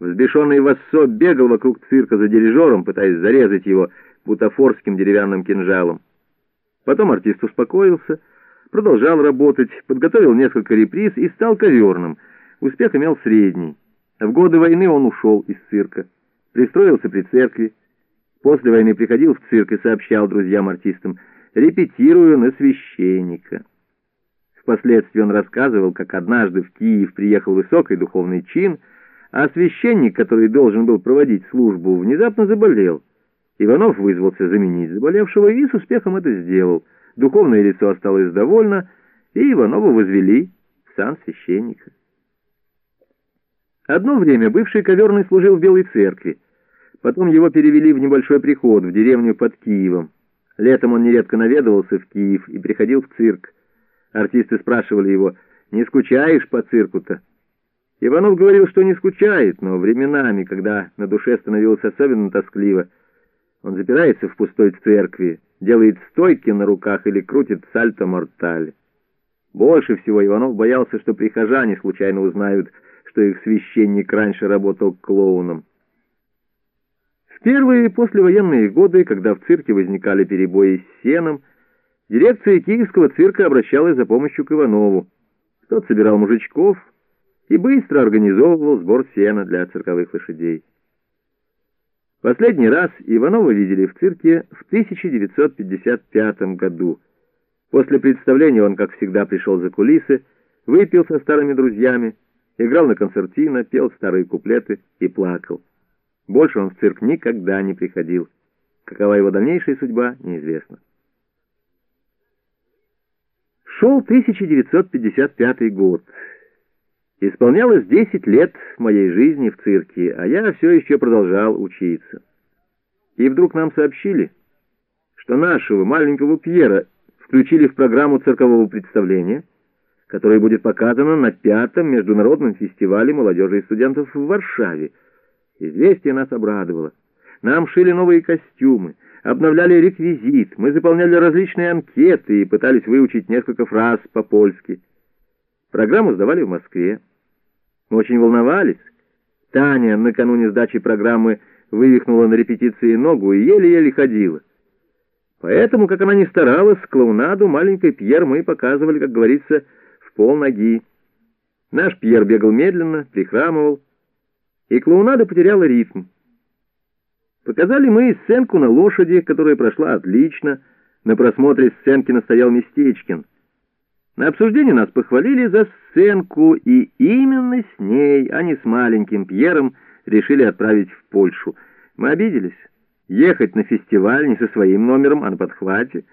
Взбешенный Вассо бегал вокруг цирка за дирижером, пытаясь зарезать его бутафорским деревянным кинжалом. Потом артист успокоился, продолжал работать, подготовил несколько реприз и стал коверным. Успех имел средний. В годы войны он ушел из цирка, пристроился при церкви. После войны приходил в цирк и сообщал друзьям-артистам, репетирую на священника. Впоследствии он рассказывал, как однажды в Киев приехал высокий духовный чин, а священник, который должен был проводить службу, внезапно заболел. Иванов вызвался заменить заболевшего и с успехом это сделал. Духовное лицо осталось довольно, и Иванова возвели в сан священника. Одно время бывший коверный служил в Белой церкви. Потом его перевели в небольшой приход в деревню под Киевом. Летом он нередко наведывался в Киев и приходил в цирк. Артисты спрашивали его, «Не скучаешь по цирку-то?» Иванов говорил, что не скучает, но временами, когда на душе становилось особенно тоскливо, он запирается в пустой церкви, делает стойки на руках или крутит сальто-морталь. Больше всего Иванов боялся, что прихожане случайно узнают, что их священник раньше работал клоуном. В первые послевоенные годы, когда в цирке возникали перебои с сеном, дирекция киевского цирка обращалась за помощью к Иванову. Тот собирал мужичков и быстро организовывал сбор сена для цирковых лошадей. Последний раз Иванова видели в цирке в 1955 году. После представления он, как всегда, пришел за кулисы, выпил со старыми друзьями, играл на концертино, пел старые куплеты и плакал. Больше он в цирк никогда не приходил. Какова его дальнейшая судьба, неизвестно. Шел 1955 год. Исполнялось 10 лет моей жизни в цирке, а я все еще продолжал учиться. И вдруг нам сообщили, что нашего маленького Пьера включили в программу циркового представления, которое будет показано на пятом международном фестивале молодежи и студентов в Варшаве. Известие нас обрадовало. Нам шили новые костюмы, обновляли реквизит, мы заполняли различные анкеты и пытались выучить несколько фраз по-польски. Программу сдавали в Москве. Мы очень волновались. Таня накануне сдачи программы вывихнула на репетиции ногу и еле-еле ходила. Поэтому, как она ни старалась, клоунаду маленькой Пьер мы показывали, как говорится, в полноги. Наш Пьер бегал медленно, прихрамывал, и клоунада потеряла ритм. Показали мы сценку на лошади, которая прошла отлично. На просмотре сценки настоял Местечкин — на обсуждении нас похвалили за сценку, и именно с ней, а не с маленьким Пьером, решили отправить в Польшу. Мы обиделись. Ехать на фестиваль не со своим номером, а на подхвате.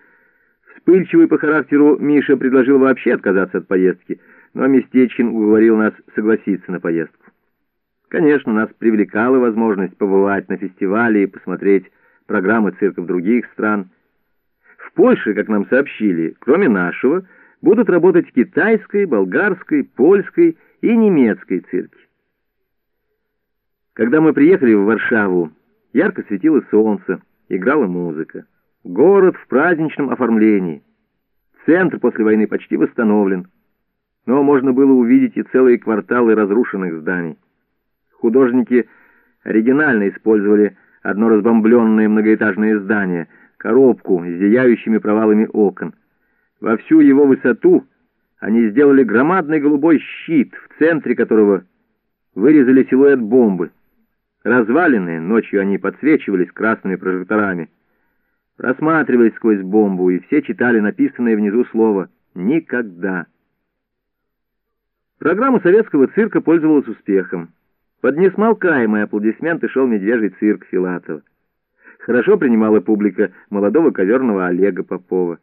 Вспыльчивый по характеру Миша предложил вообще отказаться от поездки, но Местечкин уговорил нас согласиться на поездку. Конечно, нас привлекала возможность побывать на фестивале и посмотреть программы цирков других стран. В Польше, как нам сообщили, кроме нашего, будут работать китайской, болгарской, польской и немецкой цирки. Когда мы приехали в Варшаву, ярко светило солнце, играла музыка. Город в праздничном оформлении. Центр после войны почти восстановлен, но можно было увидеть и целые кварталы разрушенных зданий. Художники оригинально использовали одно разбомбленное многоэтажное здание, коробку с зияющими провалами окон — во всю его высоту они сделали громадный голубой щит, в центре которого вырезали силуэт бомбы. Разваленные, ночью они подсвечивались красными прожекторами, просматривались сквозь бомбу, и все читали написанное внизу слово «Никогда». Программа советского цирка пользовалась успехом. Под несмолкаемые аплодисменты шел медвежий цирк Филатова. Хорошо принимала публика молодого коверного Олега Попова.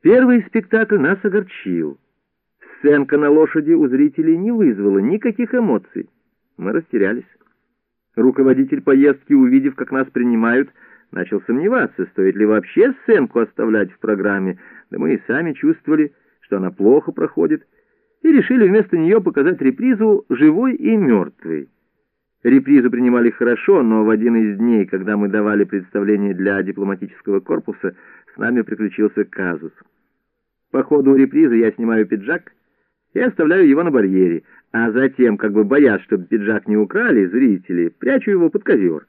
Первый спектакль нас огорчил. Сценка на лошади у зрителей не вызвала никаких эмоций. Мы растерялись. Руководитель поездки, увидев, как нас принимают, начал сомневаться, стоит ли вообще сценку оставлять в программе. Да мы и сами чувствовали, что она плохо проходит, и решили вместо нее показать репризу «Живой и мертвый». Репризу принимали хорошо, но в один из дней, когда мы давали представление для дипломатического корпуса, нами приключился казус. По ходу репризы я снимаю пиджак Я оставляю его на барьере, а затем, как бы боясь, чтобы пиджак не украли, зрители, прячу его под ковер.